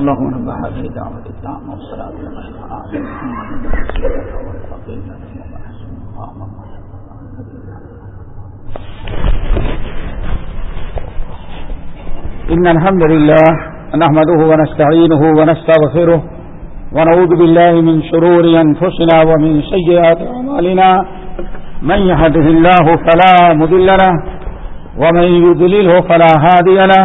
اللهم رب هذه الدعوة التامة والصلاة إن الحمد لله نحمده ونستعينه ونستغفره ونعوذ بالله من شرور أنفسنا ومن سيئات عمالنا من يهده الله فلا مذل له ومن يذلله فلا هادي له.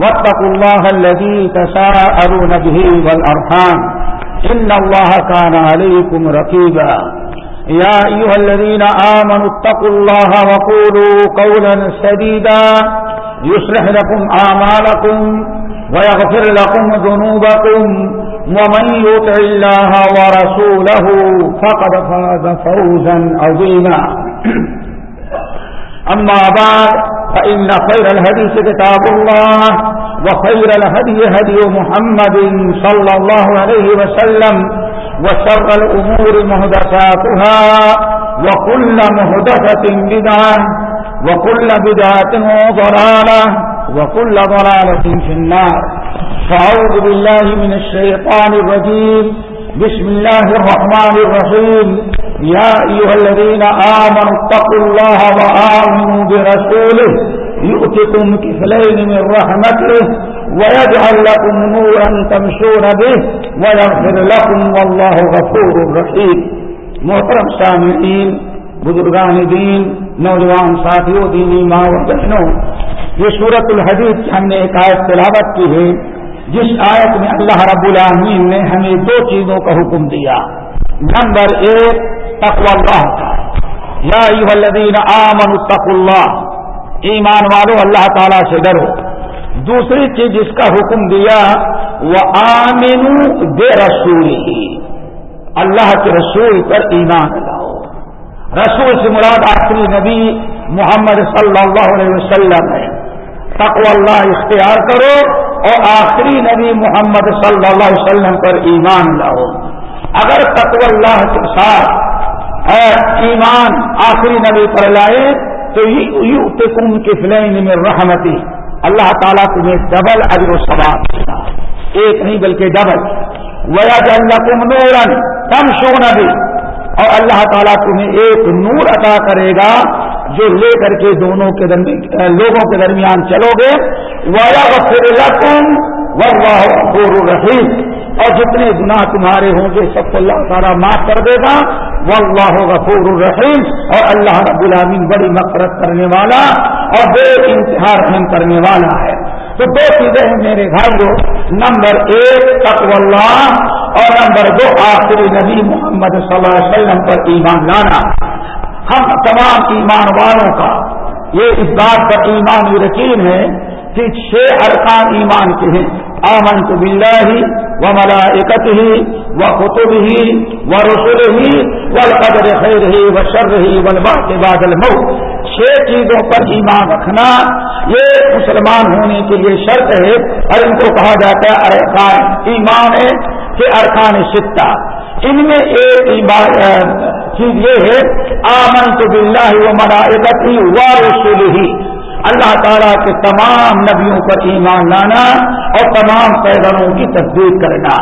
واتقوا الله الذي تساءلون به والأرحام. إن الله كان عليكم رقيبا. يا أيها الذين آمنوا اتقوا الله وقولوا قولا سديدا. يصلح لكم آمالكم ويغفر لكم ذنوبكم. ومن يطع الله ورسوله فقد فاز فوزا عظيما. أما بعد فإن خير الهديث كتاب الله وخير الهدي هدي محمد صلى الله عليه وسلم وشر الأمور مهدساتها وكل مهدسة بدعة وكل بدعة ضلالة وكل ضلالة في النار فأعوذ بالله من الشيطان الرجيم بسم الله الرحمن الرحيم يا أيها الذين آمنوا اتقوا الله وآمنوا برسوله يؤتكم كفلين من رحمته ويجعل لكم نورا تمشون به ويغفر لكم والله غفور رحيم. محترم سامعین، بزرگان دین، نوجوان ساتھیوں، دینی ماں و بہنوں، یہ صورت الحدیث ہم نے ایک آیت تلاوت کی ہے، جس آیت میں اللہ رب العالمین نے ہمیں دو چیزوں کا حکم دیا۔ نمبر ایک تقوی اللہ کا یا الذین آمن تق اللہ ایمان والو اللہ تعالی سے ڈرو دوسری چیز جس کا حکم دیا وہ آمین بے رسول ہی اللہ کے رسول پر ایمان لاؤ. رسول سے مراد آخری نبی محمد صلی اللہ علیہ وسلم ہے. تقو اللہ اختیار کرو اور آخری نبی محمد صلی اللہ علیہ وسلم پر ایمان لاؤ. اگر تقو اللہ کے ساتھ ایمان آخری نبی پر لائے تو یہ کم کی فلین میں رحمتی۔ اللہ تعالیٰ تمہیں ڈبل اجر و ثواب ایک نہیں بلکہ ڈبل۔ ویا جل کم نورن کم شو نبی اور اللہ تعالیٰ تمہیں ایک نور عطا کرے گا جو لے کر کے دونوں کے درمیان لوگوں کے درمیان چلو گے۔ وایا پھر لکم و رحیم اور جتنے گناہ تمہارے ہوں گے، سب کو اللہ تعالیٰ معاف کر دے گا۔ وہ اللہ غفور الرحیم۔ اور اللہ رب العالمین بڑی مفرت کرنے والا اور بے انتہا رحم کرنے والا ہے۔ تو دو چیزیں ہیں میرے گھر کو نمبر ایک تقو اللہ۔ اور نمبر دو آخری نبی محمد صلی اللہ علیہ وسلم پر ایمان لانا۔ ہم تمام ایمان والوں کا، یہ اس بات کا ایمان یقین ہے کہ چھ ارکان ایمان کے ہیں۔ آمن تو بلّہ ہی و ملائکت ہی و قطب ہی و رسول ہی و قدر خیر ہی و شر ہی ولبا کے بادل مئو چھ چیزوں پر ایمان رکھنا یہ مسلمان ہونے کے لیے شرط ہے اور ان کو کہا جاتا ہے ارکان ایمان ہے کہ ارکان سکتا ان میں ایک چیز یہ ہے آمن تو بلّہ و ملائکت ہی و رسول ہی اللہ تعالیٰ کے تمام نبیوں پر ایمان لانا اور تمام پیغموں کی تصدیق کرنا۔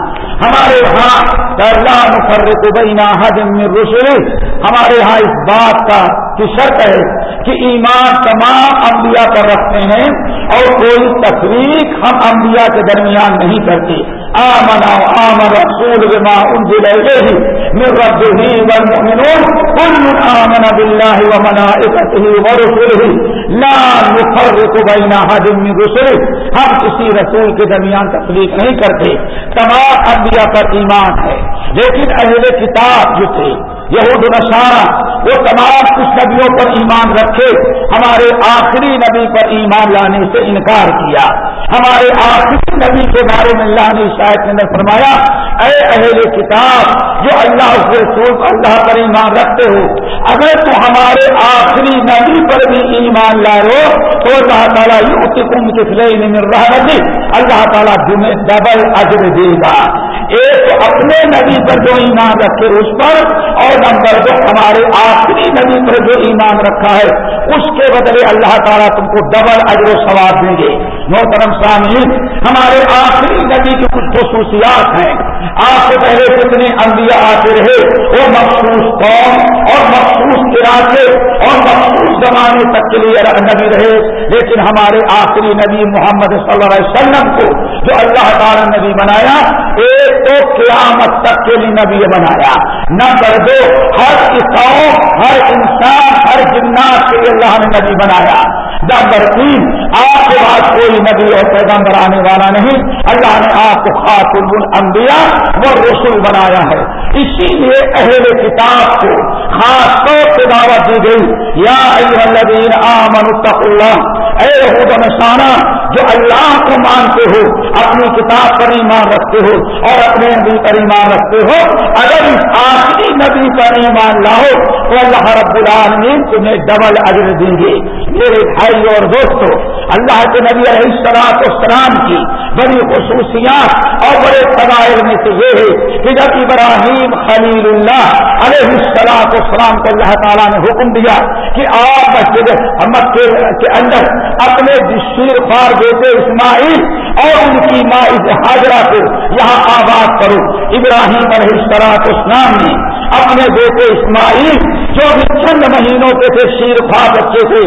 ہمارے یہاں اللہ مفرق بینا حجم رسول ہمارے یہاں اس بات کا کی شرط ہے کہ ایمان تمام انبیاء پر رکھتے ہیں اور کوئی تفریق ہم انبیاء کے درمیان نہیں کرتے۔ آمنا آمن رسول بما انزل الیہ من ربه والمؤمنون. كل آمن بالله وملائكته ورسله لا نفرق بين احد من رسله. ہم کسی رسول کے درمیان تفریق نہیں کرتے. تمام انبیاء پر ایمان ہے. لیکن اہل کتاب جو تھے یہود نشانہ وہ تمام کچھ نبیوں پر ایمان رکھے، ہمارے آخری نبی پر ایمان لانے سے انکار کیا۔ ہمارے آخری نبی کے بارے میں اللہ نے شاید کے اندر فرمایا، اے اہل کتاب، جو اللہ کے رسول اللہ پر ایمان رکھتے ہو، اگر تو ہمارے آخری نبی پر بھی ایمان لا لو، تو اللہ تعالیٰ یہ کم کس لیے مل رہا اللہ تعالیٰ ڈبل اجر دے گا۔ ایک تو اپنے نبی پر جو ایمان رکھے اس پر، اور نمبر دو، ہمارے آخری نبی پر جو ایمان رکھا ہے، اس کے بدلے اللہ تعالیٰ تم کو ڈبل اجر و ثواب دیں گے۔ محترم سامعین، ہمارے آخری نبی کی کچھ خصوصیات ہیں۔ آپ سے پہلے کتنے انبیاء آتے رہے، وہ مخصوص قوم اور مخصوص علاقے اور مخصوص زمانے تک کے لیے نبی رہے، لیکن ہمارے آخری نبی محمد صلی اللہ علیہ وسلم کو جو اللہ تعالیٰ نبی بنایا، ایک تو قیامت تک کے لیے نبی بنایا۔ نمبر دو، ہر قوم، ہر انسان، ہر جنات کے لیے اللہ نے نبی بنایا۔ نمبر تین، آپ کے بعد کوئی نبی اور پیغمبر آنے والا نہیں۔ اللہ نے آپ کو خاتون الانبیاء وہ رسول بنایا ہے۔ اسی لیے اہل کتاب کو خاص طور سے دعوت دی گئی، یا الذین آمنوا اللہ، اے یہود نشانہ جو اللہ کو مانتے ہو، اپنی کتاب پر ایمان رکھتے ہو، اور اپنے نبی پر ایمان رکھتے ہو، اگر اس آخری نبی پر ایمان لاؤ تو اللہ رب العالمین تمہیں ڈبل اجر دیں گے۔ میرے بھائی اور دوستو، اللہ کے نبی علیہ السلاط اسلام کی بڑی خصوصیات اور بڑے فضائل میں سے یہ ہے کہ جب ابراہیم خلیل اللہ علیہ السلاط اسلام کو اللہ تعالیٰ نے حکم دیا کہ آپ مسجد مکے کے اندر اپنے شیر خوار بیٹے اسماعیل اور ان کی ماں حاضرہ کو یہاں آباد کرو۔ ابراہیم علیہ السلاط اسلام نے اپنے بیٹے اسماعیل جو بھی چند مہینوں کے تھے، شیر خواہ بچے تھے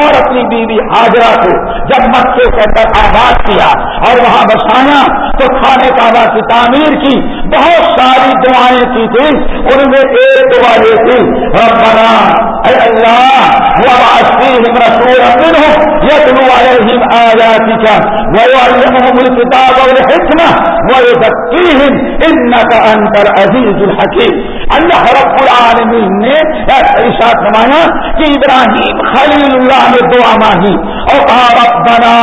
اور اپنی بیوی حاضرہ کو جب مکے کے اندر آباد کیا اور وہاں بسانا تو کھانے کعبہ کی تعمیر کی، بہت ساری دعائیں کی تھیں، ان میں ایک دعا یہ تھی، ربنا اے اللہ وبعث رسولا منهم يتلو عليهم آياتك ويعلمهم الكتاب والحكمة ويزكيهم إنك أنت العزيز الحكيم. اللہ رب العالمین نے ارشاد فرمایا کہ ابراہیم خلیل اللہ نے دعا مانگی اور کہا ربنا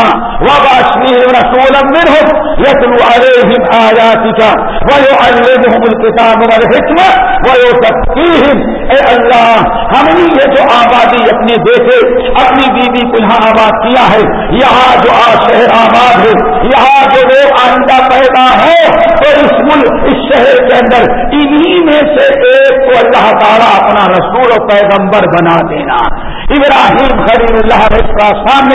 وبعث رسولا منهم يتلو عليهم آياتك ويعلمهم الكتاب والحكمة ويزكيهم اے اللہ ہم نے یہ جو آبادی اپنے بیٹے، اپنی بیوی کو یہاں آباد کیا ہے، یہاں جو آج شہر آباد ہے، یہاں جو لوگ آئندہ پیدا ہے، تو اس ملک، اس شہر کے اندر انہی میں سے ایک کو اللہ تعالیٰ اپنا رسول و پیغمبر بنا دینا۔ ابراہیم خلیل اللہ علیہ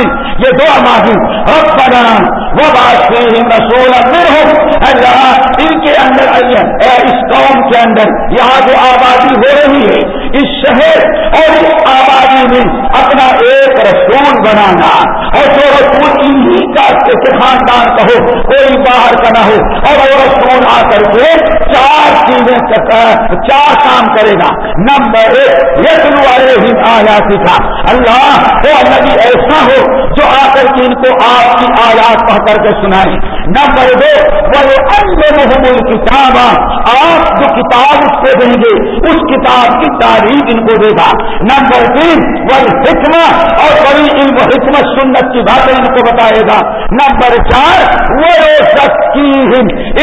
سامنے یہ دعا مانگی اب بنا وہ بات رسول امر ہو اللہ، ان کے اندر اس قوم کے اندر، یہاں جو آبادی ہو رہی ہے، اس شہر اور اس آبادی میں اپنا ایک رسول بنانا۔ اور جو رسول انہی کا خاندان کا ہو، کوئی باہر کا نہ ہو، اور وہ رسول آ کر کے چار کام کرے گا۔ نمبر ایک یتن آیا اللہ وہ نبی، ایسا ہو جو آ کر کے ان کو آپ کی آیات پڑھ کر کے سنائے۔ نمبر دو وہ انڈے محمود کتاب آپ جو کتاب اس کو دیں گے، اس کتاب کی تعریف تعریف ان کو دے گا۔ نمبر تین وہ حکمت اور بڑی علم حکمت سنت کی باتیں ان کو بتائے گا۔ نمبر چار وہ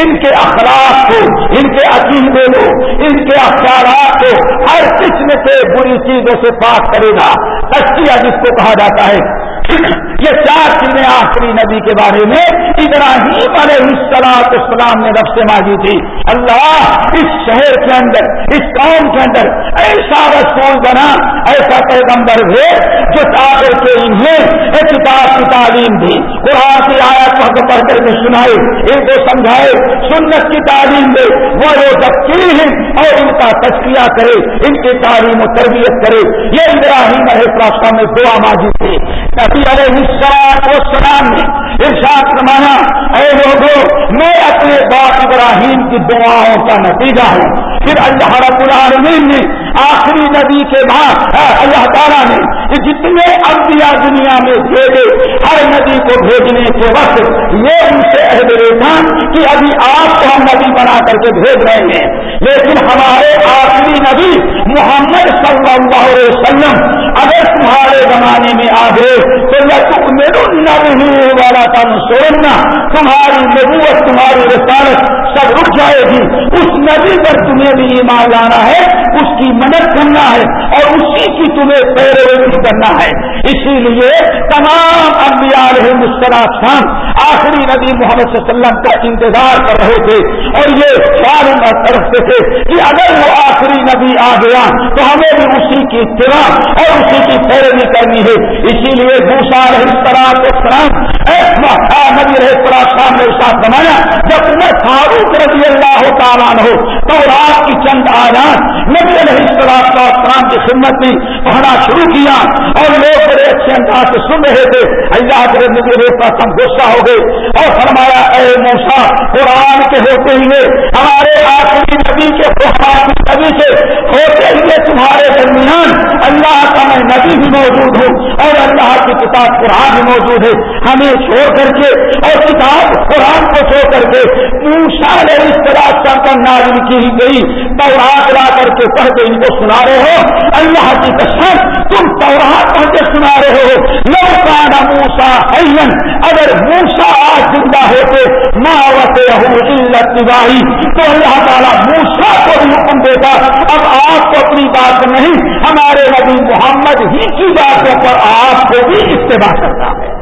ان کے اخلاق کو، ان کے عقیدے کو، ان کے اخبارات کو ہر قسم سے بری چیزوں سے پاک کرے گا۔ تشکیہ جس کو کہا جاتا ہے۔ یہ چار چیزیں آخری نبی کے بارے میں ابراہیم علیہ السلام اسلام نے رب سے مانگی تھی۔ اللہ، اس شہر کے اندر، اس قوم کے اندر ایسا رسول بنا، ایسا پیغمبر ہے جو چاہے کے انہیں کتاب کی تعلیم دی قرآن کی آیت پڑھ پڑھ کر کے سنائے، ان کو سمجھائے، سنت کی تعلیم دے۔ وہ ذکی ہیں اور ان کا تجکیہ کرے، ان کی تعلیم و تربیت کرے۔ یہ ابراہیم علیہ السلام میں دعا مانگی تھی۔ نبی علیہ السلام و نے ارشاد فرمانا اے لوگوں میں اپنے باپ ابراہیم کی دعاؤں کا نتیجہ ہوں۔ پھر اللہ رب العالمین نے آخری نبی کے بعد اللہ تعالیٰ نے، جتنے انبیاء دنیا میں بھیجے ہر نبی کو بھیجنے کے وقت یہ ان سے عہد تھا کہ ابھی آپ کو ہم نبی بنا کر کے بھیج رہے ہیں۔ لیکن ہمارے آخری نبی محمد صلی اللہ علیہ وسلم، اگر تمہارے زمانے میں آ گئے تو میرے نبی والا تم سونا تمہاری نبوت، تمہاری رسالت سب رک جائے گی۔ اس نبی پر تمہیں بھی ایمان لانا ہے، اس کی مدد کرنا ہے اور اسی کی تمہیں پیروی کرنا ہے۔ اسی لیے تمام انبیاء مسترا خان آخری نبی محمد صلی اللہ علیہ وسلم کا انتظار کر رہے تھے اور یہ خیال رکھتے تھے کہ اگر وہ آخری نبی آ گیا تو ہمیں بھی اسی کی اطلاع اور اسی کی پیروی کرنی ہے۔ اسی لیے دوسرا رہسترام نبی رہے شام نے ساتھ بنایا۔ جب میں فاروق رضی اللہ تعالیٰ ہو تو رات کی چند آیات نبی علیہ السلام کی خدمت میں پڑھنا شروع کیا اور لوگ بڑے اچھے انداز سے سن رہے تھے۔ اللہ کے نبی علیہ السلام غصہ ہو گئے اور فرمایا، اے موسا قرآن کے ہوتے ہوئے ہمارے آخری نبی کے نبی سے ہوتے ہوئے تمہارے درمیان اللہ کا میں نبی بھی موجود ہوں اور اللہ کی کتاب قرآن بھی موجود ہے۔ ہمیں چھوڑ کر کے اور کتاب قرآن کو چھوڑ کر کے موسا نے اس طرح پر نازل کی گئی۔ تو لا کر کے پڑھ کے ان کو سنا رہے ہو۔ اللہ کی قسم تم تو پڑھ سنا رہے ہو، لو کا موسا اگر موسا آج زندہ ہوتے ماوت تباہی تو اللہ تعالیٰ موسا کو بھی حکم دیتا، اب آپ کو اپنی بات نہیں، ہمارے نبی محمد ہی کی باتوں پر آپ کو بھی اتباع کرتا ہے۔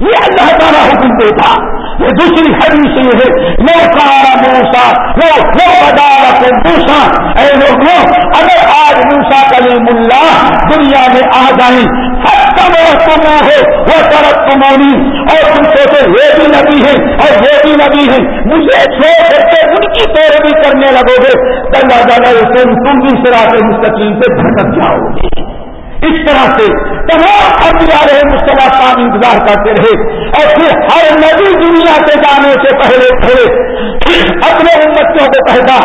یہ اللہ تعالیٰ حکم دیتا۔ یہ دوسری حدیث یہ ہے، لو کارا موسا لو لو عدالت موسا اے لوگوں، اگر آج موسا کلیم اللہ دنیا میں آ جائیں تم ہو وہ طرف کمونی اور تم سوچے یہ بھی نبی ہے اور یہ بھی نبی ہے۔ مجھے چھوڑ کر کے ان کی پیروی کرنے لگو گے اللہ تعالیٰ تم بھی سراط مستقیم سے بھٹک جاؤ۔ گے اس طرح سے تمام انبیاء رہے مسلح صاحب انتظار کرتے رہے اور پھر ہر نبی دنیا سے جانے سے پہلے پہلے اپنے امتوں کو کہتا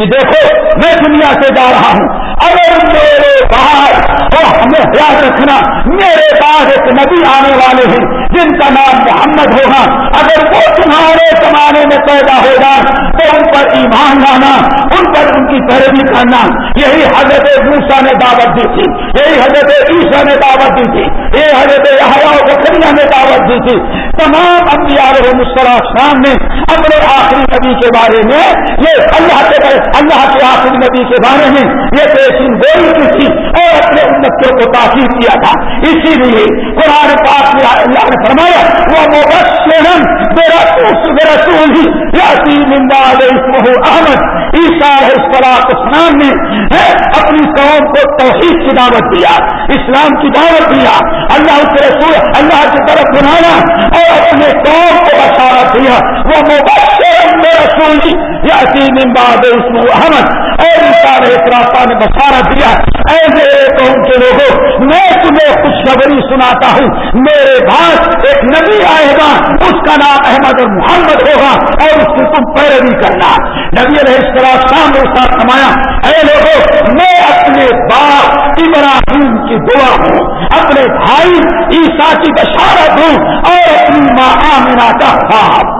کہ دیکھو، میں دنیا سے جا رہا ہوں۔ اگر میرے بعد تو ہمیں یاد رکھنا، میرے بعد ایک نبی آنے والے ہیں، جن کا نام محمد ہوگا۔ اگر وہ تمہارے زمانے میں پیدا ہو جائے، تو ان پر ایمان لانا، ان پر ان کی پیروی کرنا۔ یہی حضرت موسا نے دعوت دی تھی۔ یہی حضرت عیسیٰ نے دعوت دی تھی۔ یہ حضرت بکریا نے دعوت دی تھی۔ تمام انبیاء مسلم نے اپنے آخری نبی کے بارے میں یہ اللہ کے اللہ کے آخری نبی کے بارے میں یہ پیشین گوئی کی؟ تھی اور اپنے امتوں کو تاخیر کیا تھا۔ اسی لیے قرآن پاک میں اللہ نے فرمایا وہ مبشرن میرا رسول ہی یاسی مندا احمد عیسیٰ اسلام نے اپنی قوم کو توحید کی دعوت دیا، اسلام کی دعوت دیا، اللہ کے رسول اللہ کی طرف بنایا اور اپنے قوم کو بشارت دیا۔ وہ مبشرن رسول جی، ہی یاسی مندا احمد اور عیسیٰ نے بشارت دیا۔ ایسے قوم کے لوگوں، میں تمہیں خوشخبری سناتا ہوں۔ میرے پاس ایک نبی آئے گا، اس کا نام احمد اور محمد ہوگا، اور اس کی تم پیروی کرنا۔ نبی علیہ السلام شام نے ساتھ سمایا اے لوگوں، میں اپنے باپ ابراہیم کی دعا ہوں، اپنے بھائی عیسا کی بشارت ہوں، اور اپنی ماں آمنا کا خواب۔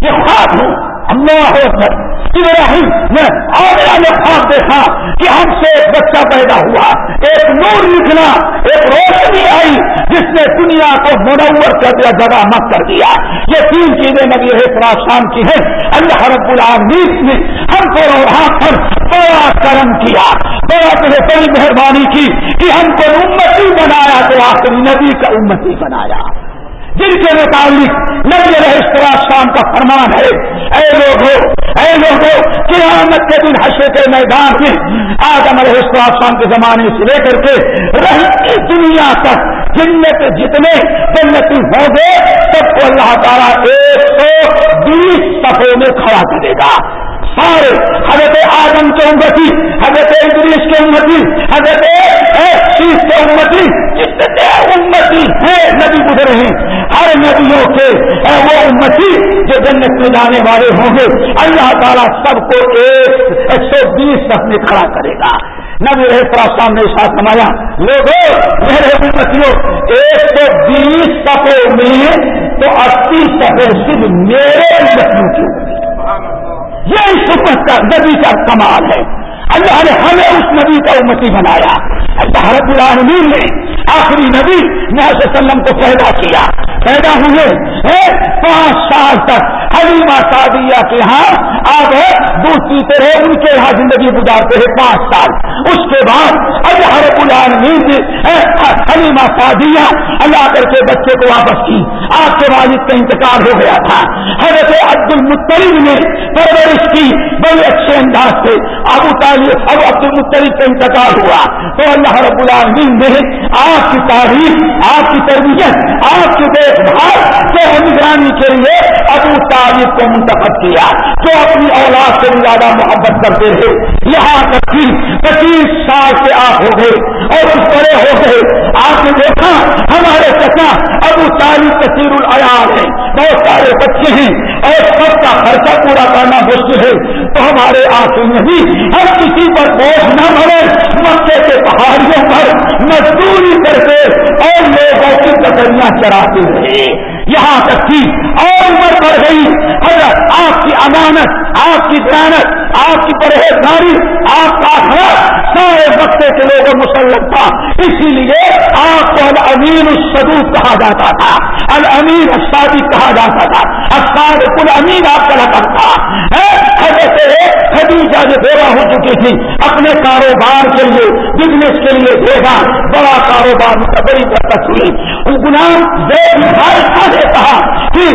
یہ خواب ہوں۔ اللہ اکبر ابراہیم نے آگرہ میں خواب دیکھا کہ ہم سے ایک بچہ پیدا ہوا۔ ایک نور نکلا ایک روشنی آئی جس نے دنیا کو منور کر دیا، جگہ مت کر دیا۔ یہ تین چیزیں نبی ہے شام کی ہیں۔ اللہ رب العالمین نے ہم کو وہاں پر بڑا کرم کیا۔ بڑا بڑی مہربانی کی کہ ہم کو امتی بنایا تو آخری نبی کا امتی بنایا۔ جن کے متعلق نبی علیہ شام کا فرمان ہے، اے لوگوں اے لوگوں قیامت کے دن حشر کے میدان میں آدم علیہ شام کے زمانے سے لے کر کے رہتی دنیا تک جنت جتنے جنتی ہوں گے، سب کو اللہ تعالیٰ ایک سو بیس صفوں میں کھڑا کرے گا۔ سارے حضرت آدم کے امتی حضرت انگلش کے امتی حضرت شیخ کے امتی جتنے امتی ہیں نبی گزرے ہیں۔ ہر نبیوں کے وہ امتی جو جنت میں جانے والے ہوں گے۔ اللہ تعالیٰ سب کو ایک ایک سو بیس سب میں کھڑا کرے گا۔ نبی رہے نے ساتھ نمایا لوگوں میرے امتیوں، ایک سو بیس سفے میں تو اسی سفے صرف میرے امتیوں کی یہ اس کا نبی کا کمال ہے۔ اللہ نے ہمیں اس نبی کا امتی بنایا۔ اللہ رب العالمین نے آخری نبی وسلم کو پیدا کیا۔ پیدا ہوئے پانچ سال تک حلیمہ سعدیہ کے ہاں آپ دودھ پیتے رہے ان کے یہاں زندگی گزارتے ہیں پانچ سال۔ اس کے بعد اللہ رب العالمین حلیمہ سعدیہ اللہ کر کے بچے کو واپس کی۔ آپ کے والد کا انتقال ہو گیا تھا۔ حضرت عبد المطلب نے پرورش کی بڑے اچھے انداز سے۔ ابو طالب اب عبد المطلب کا انتقال ہوا۔ تو اللہ رب العالمین نے آپ کی تعریف آپ کی تربیت، آپ کی دیکھ بھال کے نگرانی کے لیے کو منتخب کیا جو اپنی اولاد سے زیادہ محبت کرتے رہے۔ یہاں تک کہ پچیس سال سے آپ ہو گئے اور اس بڑے ہو گئے۔ آپ نے دیکھا، ہمارے چچا ابو طالب کثیر العیال ہے بہت سارے بچے ہیں اور سب کا خرچہ پورا کرنا مشکل ہے۔ تو ہمارے آنسو میں بھی ہر کسی پر بوجھ نہ بڑھے۔ مکے کے پہاڑیوں پر مزدوری کرتے اور لوگوں کی بکریاں چراتے رہے یہاں تک کی اور عمر بڑھ گئی۔ حضرت، آپ کی امانت، آپ کی دیانت آپ کی پرہیزگاری، آپ کا سارے بختے کے لوگوں مسلم تھا۔ اسی لیے آپ کو الامین السدود کہا جاتا تھا۔ الامین السادی کہا جاتا تھا۔ اساد کل امین آپ کا لقب تھا۔ خدیجہ جو بیوہ ہو چکی تھی، اپنے کاروبار کے لیے بزنس کے لیے دیکھا بڑا کاروبار بڑی برکت ہوئی غلام نے کہا کہ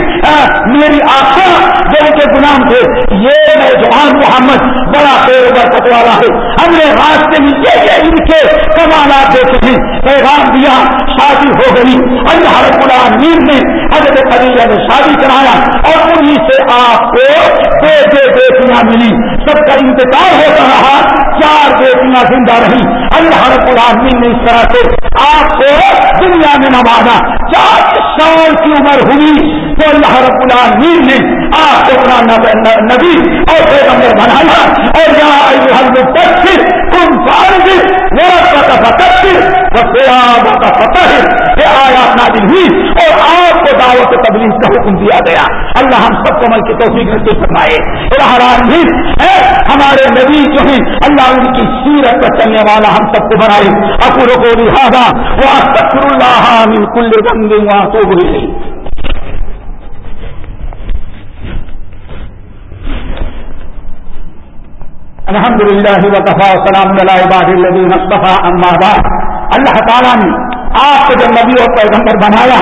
میری آخر جو کے غلام تھے، یہ نوجوان محمد بڑا برکت والا ہے۔ ہم نے راستے میں یہ یہ ان کے کمالات دیکھے ہیں۔ پیغام دیا، شادی ہو گئی۔ اللہ رب العالمین نے حضرت خدیجہ نے شادی کرایا اور انہیں سے آپ کو دو دو بیٹیاں ملی۔ سب کا انتظار ہوتا رہا، چار بیٹیاں زندہ رہی۔ اللہ رب العالمین نے اس طرح سے آپ کو دنیا میں نوازا۔ چار سال کی عمر ہوئی تو اللہ رب العالمین نے آپ کو اپنا نبی اور پیغمبر بنایا اور یہاں المتصر تم فارغ ورثہ کا فتر و کا فتح یہ آیات نازل ہوئی اور آپ کو دعوت تبلیغ کا حکم دیا گیا۔ اللہ ہم سب کو عمل کی توفیق نصیب فرمائے۔ الحران ہے ہمارے نبی جو ہیں اللہ ان کی سیرت پر چلنے والا ہم سب کو بنائے۔ اکور کو لہٰذا وہ تکر اللہ من کل ذنب واتوب الیہ۔ الحمد للہ وقفا سلام الدین اصطفیٰ اما بعد۔ اللہ تعالیٰ نے آپ کو جب نبی اور پیغمبر بنایا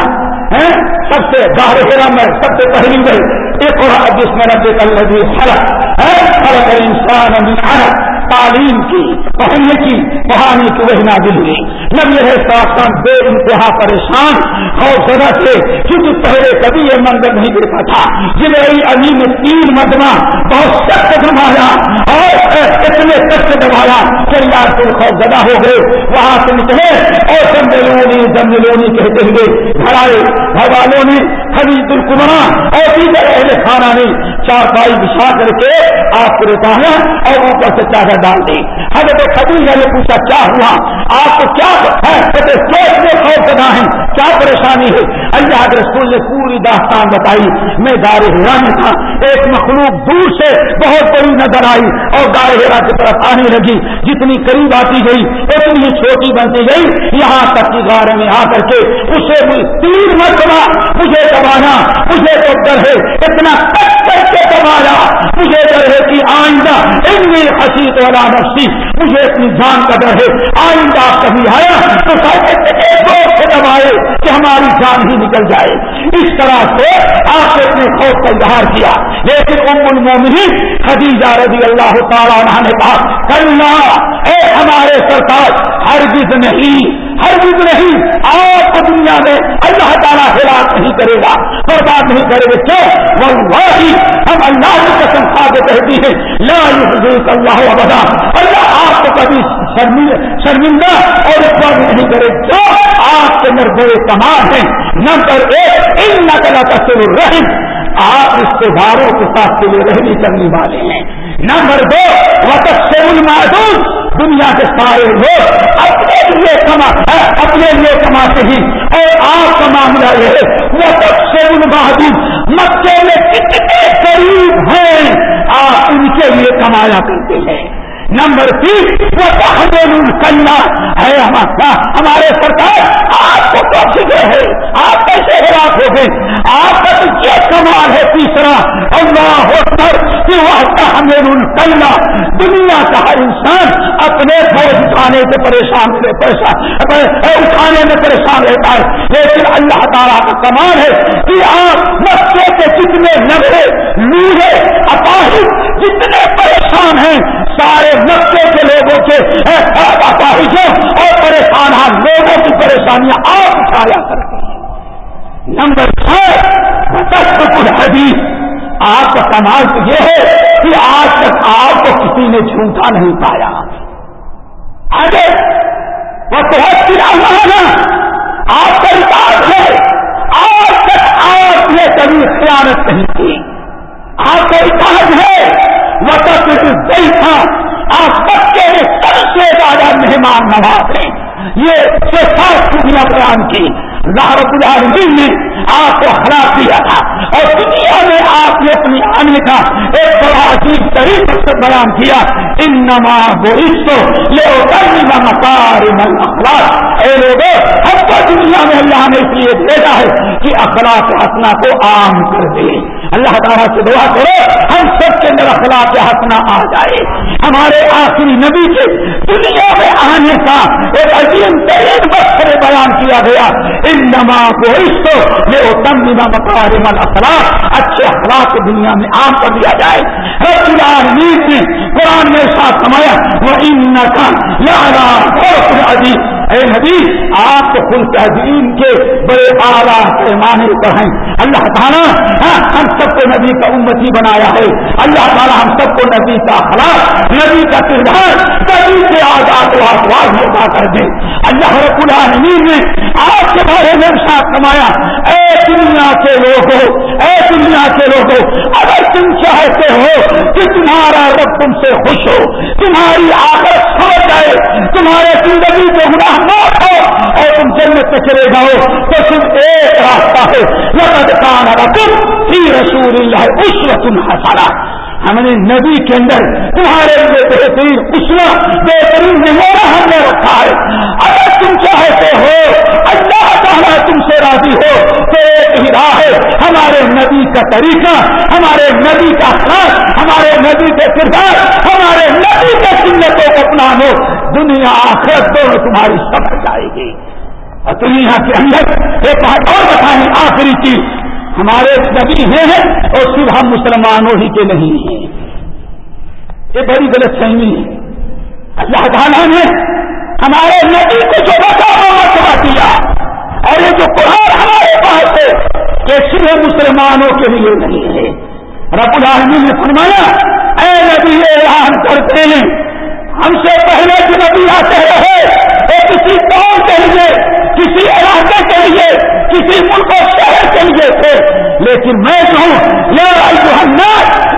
ہے سب سے ظاہر میں سب سے پہلی گئی ایک اور جس میں رب کل نبی خلق ہے خلق انسان تعلیم کی پڑھنے کی پڑھانے کی وہی نازل ہوئی. نبی ہے ساستان بے انتہا پریشان اور سزا سے کیونکہ پہلے کبھی یہ منظر نہیں دیکھا تھا. جنہیں علی نے تین مرتبہ بہت سخت دبایا اور اتنے سخت دبایا کہ اللہ کو خوف زدہ ہو گئے، وہاں سے نکلے اور زمبلونی زمبلونی کہتے ہوئے گھر آئے، گھر والوں نے خرید الکمرا اور دیگر اہل خانہ نے چار پائی بچھا کر کے آپ کو رکایا اور اوپر سے چادر ڈال دی۔ حضرت خدیجہ نے پوچھا، کیا ہوا؟ آپ کو کیا سوچ خوف زدہ ہیں۔ کیا پریشانی ہے؟ اللہ کے رسول نے پوری داستان بتائی۔ میں گارے ہیرا میں تھا۔ ایک مخلوق دور سے بہت بڑی نظر آئی اور گارے ہیرا کی طرف آنے لگی۔ جتنی قریب آتی گئی، اتنی چھوٹی بنتی گئی۔ یہاں تک کی گارے میں آ کر کے اسے تین مرتبہ مجھے دبانا، مجھے تو ڈر ہے۔ اتنا کٹ کر کے دبایا۔ مجھے ڈر ہے کہ آئندہ اتنی حسیت والا نفسی مجھے اپنی جان کا ڈر ہے۔ آئندہ کبھی آیا تو سے دبائے کہ ہماری جان ہی نکل جائے۔ اس طرح سے آپ نے اپنے خوف کا اظہار کیا۔ لیکن ام المومنین خدیجہ رضی اللہ تعالیٰ عنہ نے کہا کرنا اے ہمارے سرکار ہرگز نہیں ہرگز نہیں آپ کو دنیا میں اللہ تعالیٰ ہلاک نہیں کرے گا، برباد نہیں کرے گا۔ کیوں وہ ہم اللہ کی قسم کھا کے کہتی ہے لا اللہ وبدا اللہ آپ کو کبھی شرمندہ اور اس نہیں کرے۔ جو آپ کے اندر بڑے کمال ہیں نمبر ایک ان نقل تصور رحم آپ رشتے داروں کے ساتھ کے لیے رہنی کرنے والے ہیں۔ نمبر دو وقت سیون محدود دنیا کے سارے لوگ اپنے لیے کما اپنے لیے کماتے ہی اور آپ کا معاملہ یہ ہے وہ سب سے بہادر مکے میں کتنے قریب ہیں، آپ ان کے لیے کمایا کرتے ہیں۔ نمبر تین، وہ کرنا ہے ہمارے سرکار، آپ کو تو فکر ہے آپ کیسے ہلاک ہو گئے۔ آپ کا تو یہ کمال ہے تیسرا۔ اللہ ہو کر کہ وہ تحمل کرنا دنیا کا ہر انسان اپنے فوج اٹھانے سے پریشان اٹھانے میں پریشان رہتا ہے۔ لیکن اللہ تعالیٰ کا کمال ہے کہ آپ بچے کے جتنے نبے لوہے اپاہد جتنے پریشان ہیں سارے مکے کے لوگوں کے اپاہجوں اور پریشان لوگوں کی پریشانیاں آپ اٹھایا کرتے ہیں۔ نمبر چھ حدیث۔ آپ کا سماج یہ ہے کہ آج تک آپ کو کسی نے جھوٹا نہیں پایا۔ آگے وہ بہت سی آپ کا ریکارڈ ہے۔ آج تک آپ نے کبھی خیانت نہیں کی۔ آپ کا ریکارڈ ہے۔ صحیح تھا آپ بچے نے سب سے زیادہ مہمان نواز ہیں۔ یہ دنیا بیان کی رب العالمین نے آپ کو ہرا دیا تھا۔ اور دنیا میں آپ نے اپنی امن کا ایک بڑا عجیب طریقے سے بیان کیا۔ ان نما لے مکار من اخلاق اے لوگ ہم کو دنیا میں اللہ نے اس لیے بھیجا ہے کہ اخلاق حسنا کو عام کر دے۔ اللہ تعالیٰ سے دعا کرو، ہم سب کے اندر اخلاق حسنا آ جائے۔ ہمارے آخری نبی کے دنیا میں آنے کا ایک عظیم ترین وقت بیان کیا گیا۔ ان نما کو مکارم اخلاق اچھے اخلاق دنیا میں عام کر دیا جائے۔ رب العالمین نے قرآن میں ساتھ سمایا وہ ان کا یارا بہت عظیم اے نبی آپ تو خود تحدین کے بڑے اعلیٰ پیمانے پر ہیں۔ اللہ تعالیٰ ہاں، ہم سب کو نبی کا امتی بنایا ہے۔ اللہ تعالیٰ ہم سب کو نبی کا خلاف نبی کا کردار، نبی سے آزاد و آسواز میں ادا کر دے۔ اللہ رب العالمین نے آپ کے بارے میں ساتھ کمایا اے دنیا کے لوگوں، اے دنیا کے لوگوں، اگر تم چاہتے ہو کہ تمہارا رب تم سے خوش ہو، تمہاری آدت سمجھ جائے تمہارے زندگی کے گناہ موت ہو اور تم جنت میں چلے جاؤ تو صرف ایک راستہ ہے لقد کان فی رسول اللہ اس اسوة حسنہ۔ ہم نے نبی کے اندر تمہارے لیے بہترین اسنا بہترین نمونہ ہم نے رکھا ہے۔ اگر تم چاہتے ہو، اللہ تعالیٰ تم سے راضی ہو تو ایک ہی راہ ہے۔ ہمارے نبی کا طریقہ، ہمارے نبی کا خاص ہمارے نبی کے کردار، ہمارے نبی کے سنتوں کو اپنا لو دنیا آخرت دونوں تمہاری سمجھ جائے گی۔ اور دنیا کے اندر ایک بات اور بتائیں آخری چیز۔ ہمارے نبی ہیں اور صرف ہم مسلمانوں ہی کے نہیں ہیں۔ یہ بڑی غلط فہمی ہے۔ اللہ تعالیٰ نے ہمارے نبی کو جو مرتبہ دیا۔ اور یہ جو قرآن ہمارے پاس ہے یہ صرف مسلمانوں کے لیے نہیں ہے۔ رب العالمین نے فرمایا، اے نبی اعلان کرتے ہیں، ہم سے پہلے جو نبی آتے رہے، وہ کسی قوم کے لیے، کسی علاقے کے لیے کسی ملک و شہر کے لیے تھے۔ لیکن میں کہوں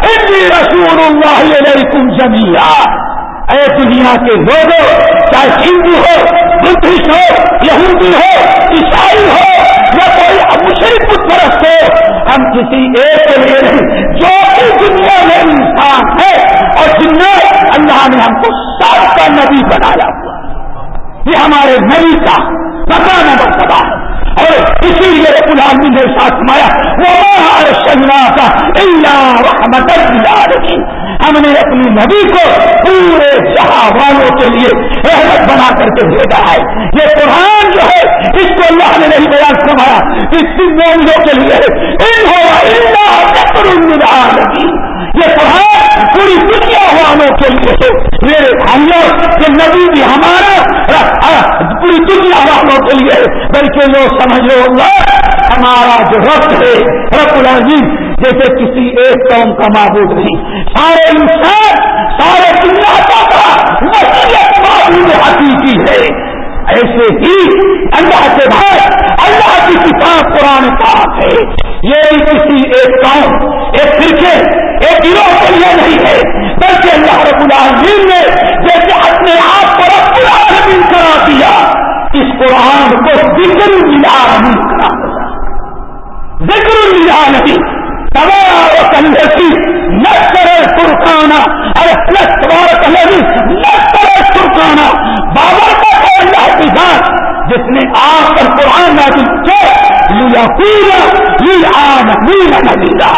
اتنی رسول اللہ علیکم جمیا اے دنیا کے لوگوں، چاہے ہندو ہو بدھسٹ ہو، یہودی ہو، عیسائی ہو، یا کوئی مشرق پرست ہو، ہم کسی ایک کے لیے نہیں، جو بھی دنیا میں انسان ہے۔ اور جن میں اللہ نے ہم کو سب کا نبی بنایا ہوا یہ ہمارے نبی کا بتانا مرتبہ ہے۔ اور اسی لیے رب العالمین نے ساتھ مایا وہ شنا کا رحمت ہم نے اپنی نبی کو پورے جہاں والوں کے لیے رحمت بنا کر کے بھیجا ہے۔ یہ قرآن جو ہے، اس کو اللہ نے نہیں بیان فرمایا اس مومنوں کے لیے ان یہ قرآن پوری دنیا والوں کے لیے میرے بھائیوں کہ نبی بھی ہمارا پوری دنیا والوں کے لیے۔ بلکہ لوگ سمجھو اللہ، ہمارا جو رب ہے، رب العظیم جیسے کسی ایک قوم کا معبود نہیں۔ سارے انسان، سارے دنیا کا معبود حقیقی ہے۔ ایسے ہی اللہ کے بعد اللہ کی کتاب قرآن پاک ہے۔ یہ کسی ایک قوم، ایک فرقے، ایک گروہ کے لیے نہیں ہے۔ بلکہ اللہ رب العالمین نے جیسے اپنے ذکر لیا نہیں کرا ذکر لیا نہیں تباہی نہ کرے سرکانا ارے پلس بار نہ کرے سرکانا بابر کا اللہ کی جس نے آ کر قرآن نازل کیا لیا پورا لیا نبیلا نبیلا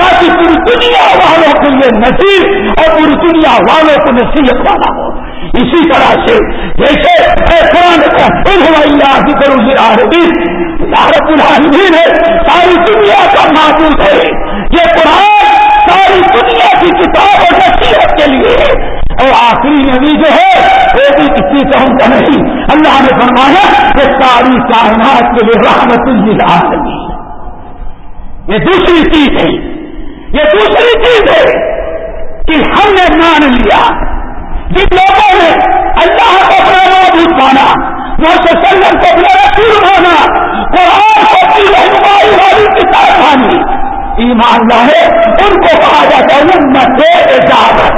تاکہ پوری دنیا والوں کے لیے نصیب اور پوری دنیا والوں کو نصیحت والا ہو۔ اسی طرح سے جیسے قرآن رب العالمین ہے، ساری دنیا کا معبود ہے۔ یہ قرآن ساری دنیا کی کتاب اور نصیحت کے لیے ہے۔ اور آخری نبی جو ہے، وہ بھی کسی قوم کا نہیں۔ اللہ نے فرمایا کہ ساری کائنات کے لیے رحمت العالمین یہ دوسری چیز ہے۔ یہ دوسری چیز ہے کہ ہم نے مان لیا۔ جن لوگوں نے اللہ کو اپنا معبود مانا، وہ سلم کو اپنا رسول مانا، قرآن کو اپنی رہنمائی والی کتاب مانی۔ ایمان لاہے ان کو کہا جاتا ہے امت اجازت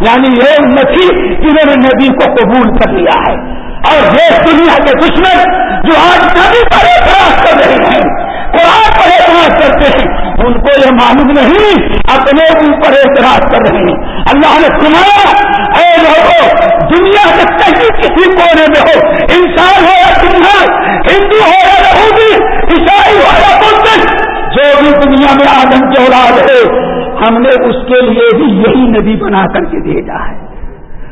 یعنی یہ امت ہی جنہوں نے نبی کو قبول کر لیا ہے۔ اور یہ دنیا کے دشمن جو آج نبی پر اعتراض کر رہے ہیں، قرآن پر اعتراض کرتے ہیں، ان کو یہ معلوم نہیں، اپنے اوپر اعتراض کر رہے ہیں۔ اللہ نے سنایا اے لوگوں دنیا کے کہیں کسی کونے میں ہو۔ انسان ہو یا تمہار ہندو ہو یا یہودی، عیسائی ہو یا مسلم، جو بھی دنیا میں آدم کے اولاد ہے، ہم نے اس کے لیے بھی یہی نبی بنا کر کے بھیجا ہے۔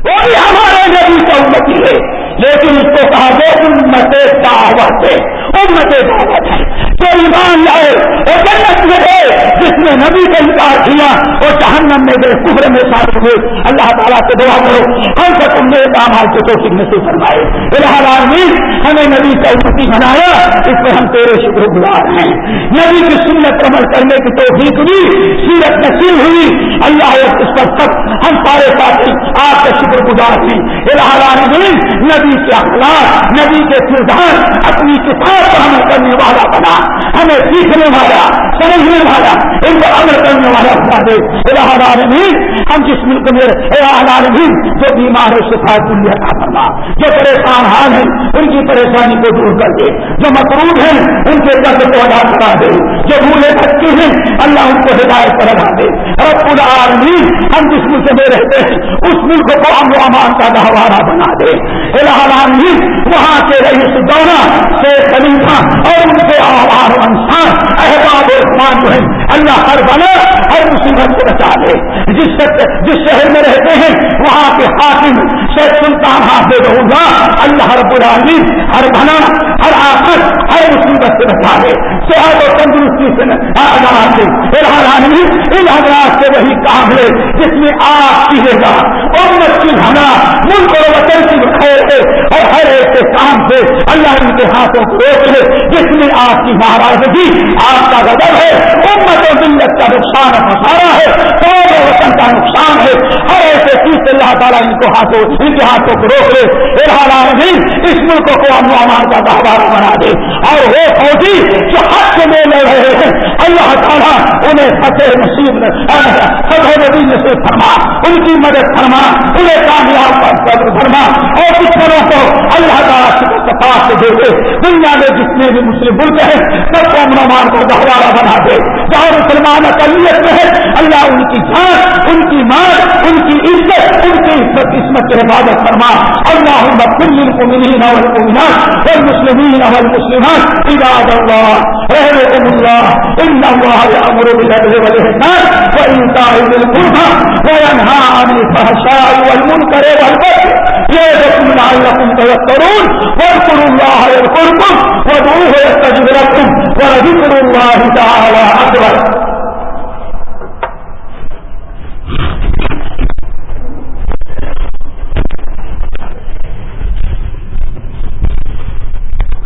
وہ بھی ہمارے نبی کا امتی ہے، لیکن اس کو کہا گیا، امت دعوت ہے، امت دعوت ہے جو ایمان لائے وہ جنت میں گئے جس نے نبی کا انکار کیا وہ جہنم میں گئے کبر میں شامل ہوئے۔ اللہ تعالیٰ سے دعا کرو، ہم سے تم نے کام آج کے توفیق میں سے فرمائے العالمین ہمیں نبی کا امتی بنایا، اس میں ہم تیرے شکر گزار ہیں۔ نبی کی سنت عمل کرنے کی توفیق بھی، سیرت نصیب ہوئی۔ اللہ اس پر سب، ہم سارے ساتھی، آپ کا شکر گزار ہیں۔ العالمین نبی کے اخلاق، نبی کے کردار اپنی کتاب پر عمل کرنے والا بنا، ہمیں سیکھنے والا، سمجھنے والا، ان کو عمل کرنے والا بتا دے۔ العالمین، ہم جس ملک میں العالمین، جو بیمار ہے شفا دنیا کا فرما، جو پریشان حال ہیں، ان کی پریشانی کو دور کر دے۔ جو مقروض ہیں، ان کے درد کو ادا کرا دے۔ جو بھولے بچے ہیں، اللہ ان کو ہدایت پر ادا دے۔ رب العالمین، ہم جس ملک میں رہتے ہیں، اس ملک کو امن و امان کا گہوارہ بنا دے۔ العالمین وہاں کے رئیس دورہ سے خلیفہ اور ان کے آوار انسان، احباب عثمان جو ہے اللہ ہر بنا ہر مصیبت سے بچا دے۔ جس جس شہر میں رہتے ہیں، وہاں کے حاکم شیخ سلطان حافظ ہوگا اللہ رب العالمین، ہر بنا ہر آفت، ہر مصیبت سے بچا دے۔ صحت اور تندرستی سے العالمین ان حضرات سے وہی کام ہے جس میں آپ کیجیے گا۔ امت کی بھنا ملک اور وطن کی خیر ہے اور ہر ایک کے کام سے اللہ ان کے ہاتھوں کو روک لے۔ جس میں آپ کی ناراضگی آپ کا غضب ہے، امت و ملت کا نقصان مسارا ہے قوم و وطن کا نقصان ہے۔ ہر ایسے چیز سے اللہ تعالیٰ ان کو ہاتھوں، ان کے ہاتھوں کو روک لے۔ العالمین، اس ملک کو امن امان کا گہوارہ بنا دے۔ اور وہ فوجی جو حق میں لڑ رہے ہیں، اللہ تعالیٰ انہیں فتح نصیب فتح نبی نصیب فرما، ان کی مدد فرما۔ انہیں کامیاب فرما اور دشمنوں کو اللہ تعالیٰ سے دے دے۔ دنیا میں جتنے بھی مسلم ملک ہیں، سب کو امن کو گہوارہ بنا دے۔ جہاں مسلمان اقلیت میں ہے اللہ ان کی جان، ان کی مان ان کی عزت، ان کی عزت قسمت کی حفاظت فرما۔ اللہ کل کو منی نول کو كل المؤمنين والمؤمنات والمسلمين والمسلمات، عباد الله رحمكم الله إن الله يأمر بالعدل والإحسان وإيتاء ذي القربى وينهى عن الفحشاء والمنكر والبغي يعظكم لعلكم تذكرون واذكروا الله يذكركم وادعوه يستجب لكم ولذكر الله تعالى أكبر